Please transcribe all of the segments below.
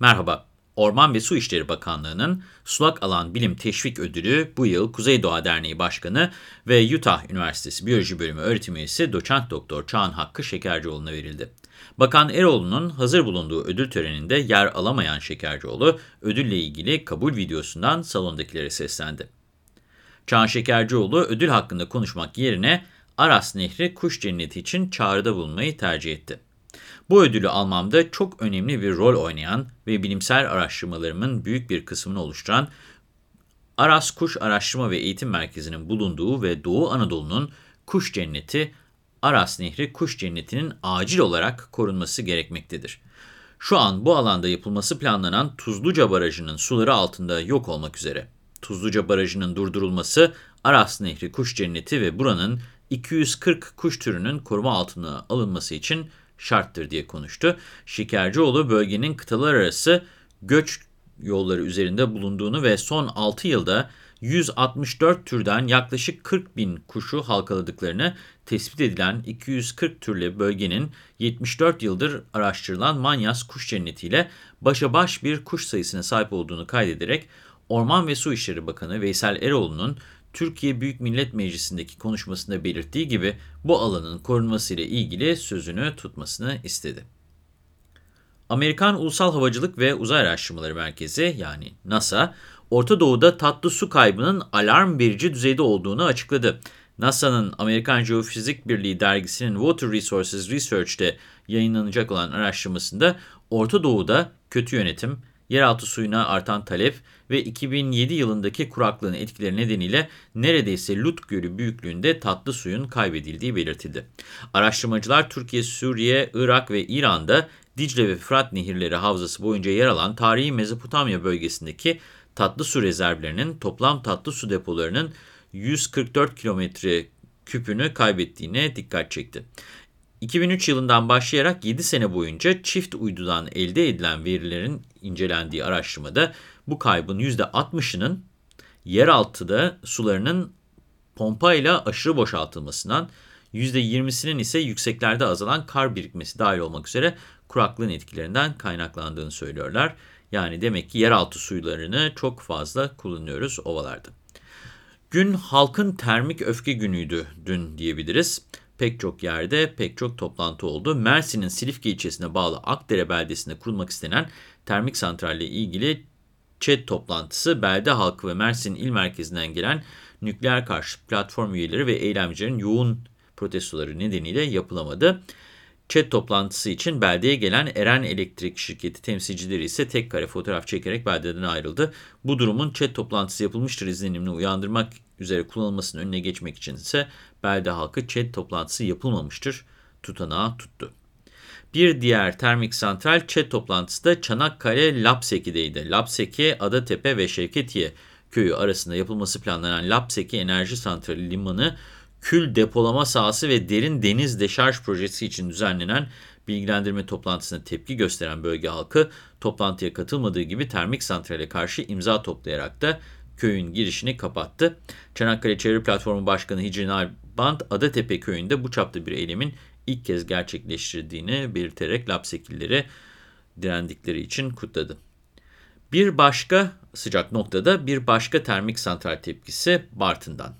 Merhaba. Orman ve Su İşleri Bakanlığı'nın Sulak Alan Bilim Teşvik Ödülü bu yıl Kuzey Doğa Derneği Başkanı ve Utah Üniversitesi Biyoloji Bölümü öğretim üyesi Doçent Doktor Çağan Hakkı Şekercioğlu'na verildi. Bakan Eroğlu'nun hazır bulunduğu ödül töreninde yer alamayan Şekercioğlu, ödülle ilgili kabul videosundan salondakilere seslendi. Çağan Şekercioğlu ödül hakkında konuşmak yerine Aras Nehri kuş cenneti için çağrıda bulunmayı tercih etti. Bu ödülü almamda çok önemli bir rol oynayan ve bilimsel araştırmalarımın büyük bir kısmını oluşturan Aras Kuş Araştırma ve Eğitim Merkezi'nin bulunduğu ve Doğu Anadolu'nun kuş cenneti Aras Nehri kuş cennetinin acil olarak korunması gerekmektedir. Şu an bu alanda yapılması planlanan Tuzluca Barajı'nın suları altında yok olmak üzere. Tuzluca Barajı'nın durdurulması Aras Nehri kuş cenneti ve buranın 240 kuş türünün koruma altına alınması için şarttır diye konuştu. Şekercioğlu bölgenin kıtalar arası göç yolları üzerinde bulunduğunu ve son 6 yılda 164 türden yaklaşık 40 bin kuşu halkaladıklarını tespit edilen 240 türlü bölgenin 74 yıldır araştırılan Manyas Kuş Cenneti ile başa baş bir kuş sayısına sahip olduğunu kaydederek Orman ve Su İşleri Bakanı Veysel Eroğlu'nun Türkiye Büyük Millet Meclisi'ndeki konuşmasında belirttiği gibi bu alanın korunması ile ilgili sözünü tutmasını istedi. Amerikan Ulusal Havacılık ve Uzay Araştırmaları Merkezi yani NASA, Orta Doğu'da tatlı su kaybının alarm verici düzeyde olduğunu açıkladı. NASA'nın Amerikan Jeofizik Birliği dergisinin Water Resources Research'te yayınlanacak olan araştırmasında Orta Doğu'da kötü yönetim, yeraltı suyuna artan talep ve 2007 yılındaki kuraklığın etkileri nedeniyle neredeyse Lut Gölü büyüklüğünde tatlı suyun kaybedildiği belirtildi. Araştırmacılar Türkiye, Suriye, Irak ve İran'da Dicle ve Fırat nehirleri havzası boyunca yer alan tarihi Mezopotamya bölgesindeki tatlı su rezervlerinin toplam tatlı su depolarının 144 kilometre küpünü kaybettiğine dikkat çekti. 2003 yılından başlayarak 7 sene boyunca çift uydudan elde edilen verilerin incelendiği araştırmada bu kaybın %60'ının yeraltıda sularının pompayla aşırı boşaltılmasından, %20'sinin ise yükseklerde azalan kar birikmesi dahil olmak üzere kuraklığın etkilerinden kaynaklandığını söylüyorlar. Yani demek ki yeraltı suylarını çok fazla kullanıyoruz ovalarda. Gün halkın termik öfke günüydü dün diyebiliriz. Pek çok yerde pek çok toplantı oldu. Mersin'in Silifke ilçesine bağlı Akdere beldesinde kurulmak istenen termik santralle ilgili ÇED toplantısı belde halkı ve Mersin il merkezinden gelen nükleer karşı platform üyeleri ve eylemcilerin yoğun protestoları nedeniyle yapılamadı. ÇED toplantısı için beldeye gelen Eren Elektrik Şirketi temsilcileri ise tek kare fotoğraf çekerek beldeden ayrıldı. Bu durumun ÇED toplantısı yapılmıştır izlenimini uyandırmak üzere kullanılmasının önüne geçmek için ise belde halkı ÇED toplantısı yapılmamıştır tutanağı tuttu. Bir diğer termik santral ÇED toplantısı da Çanakkale Lapseki'deydi. Lapseki, Adatepe ve Şevketiye köyü arasında yapılması planlanan Lapseki Enerji Santrali Limanı kül depolama sahası ve derin deniz deşarj projesi için düzenlenen bilgilendirme toplantısına tepki gösteren bölge halkı toplantıya katılmadığı gibi termik santrale karşı imza toplayarak da köyün girişini kapattı. Çanakkale Çevre Platformu Başkanı Hicri Nalbant Adatepe köyünde bu çapta bir eylemin ilk kez gerçekleştirdiğini belirterek Lapsekilleri direndikleri için kutladı. Bir başka sıcak noktada bir başka termik santral tepkisi Bartın'dan.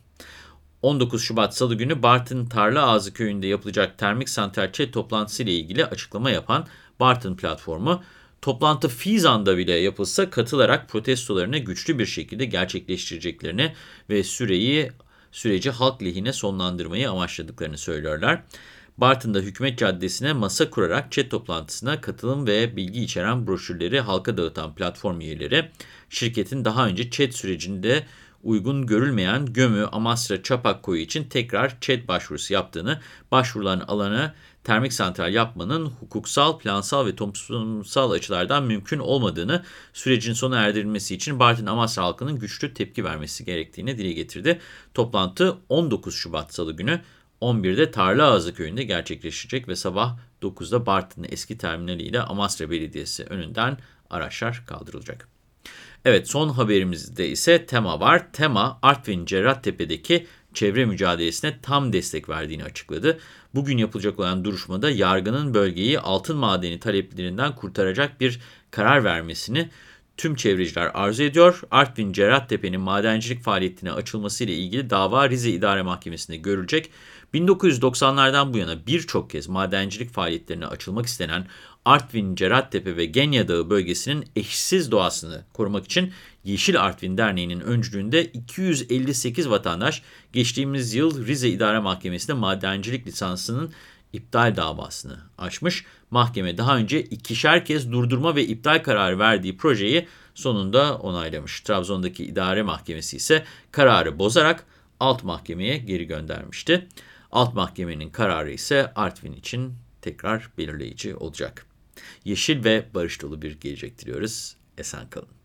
19 Şubat Salı günü Bartın Tarla Ağzı köyünde yapılacak termik santral ÇED toplantısı ile ilgili açıklama yapan Bartın platformu, toplantı Fizan'da bile yapılsa katılarak protestolarını güçlü bir şekilde gerçekleştireceklerini ve süreyi süreci halk lehine sonlandırmayı amaçladıklarını söylüyorlar. Bartın'da Hükümet Caddesi'ne masa kurarak chat toplantısına katılım ve bilgi içeren broşürleri halka dağıtan platform üyeleri, şirketin daha önce chat sürecinde uygun görülmeyen Gömü, Amasra, Çapak koyu için tekrar ÇED başvurusu yaptığını, başvurulan alana termik santral yapmanın hukuksal, plansal ve toplumsal açılardan mümkün olmadığını, sürecin sona erdirilmesi için Bartın Amasra halkının güçlü tepki vermesi gerektiğini dile getirdi. Toplantı 19 Şubat Salı günü 11'de Tarlaağızı köyünde gerçekleşecek ve sabah 9'da Bartın eski terminali ile Amasra Belediyesi önünden araçlar kaldırılacak. Evet son haberimizde ise tema var. Tema Artvin Cerrahtepe'deki çevre mücadelesine tam destek verdiğini açıkladı. Bugün yapılacak olan duruşmada yargının bölgeyi altın madeni taleplerinden kurtaracak bir karar vermesini tüm çevreciler arzu ediyor. Artvin Cerattepe'nin madencilik faaliyetine açılması ile ilgili dava Rize İdare Mahkemesi'nde görülecek. 1990'lardan bu yana birçok kez madencilik faaliyetlerine açılmak istenen Artvin, Cerattepe ve Genya Dağı bölgesinin eşsiz doğasını korumak için Yeşil Artvin Derneği'nin öncülüğünde 258 vatandaş geçtiğimiz yıl Rize İdare Mahkemesi'nde madencilik lisansının iptal davasını açmış. Mahkeme daha önce ikişer kez durdurma ve iptal kararı verdiği projeyi sonunda onaylamış. Trabzon'daki idare mahkemesi ise kararı bozarak alt mahkemeye geri göndermişti. Alt mahkemenin kararı ise Artvin için tekrar belirleyici olacak. Yeşil ve barış dolu bir gelecek diliyoruz. Esen kalın.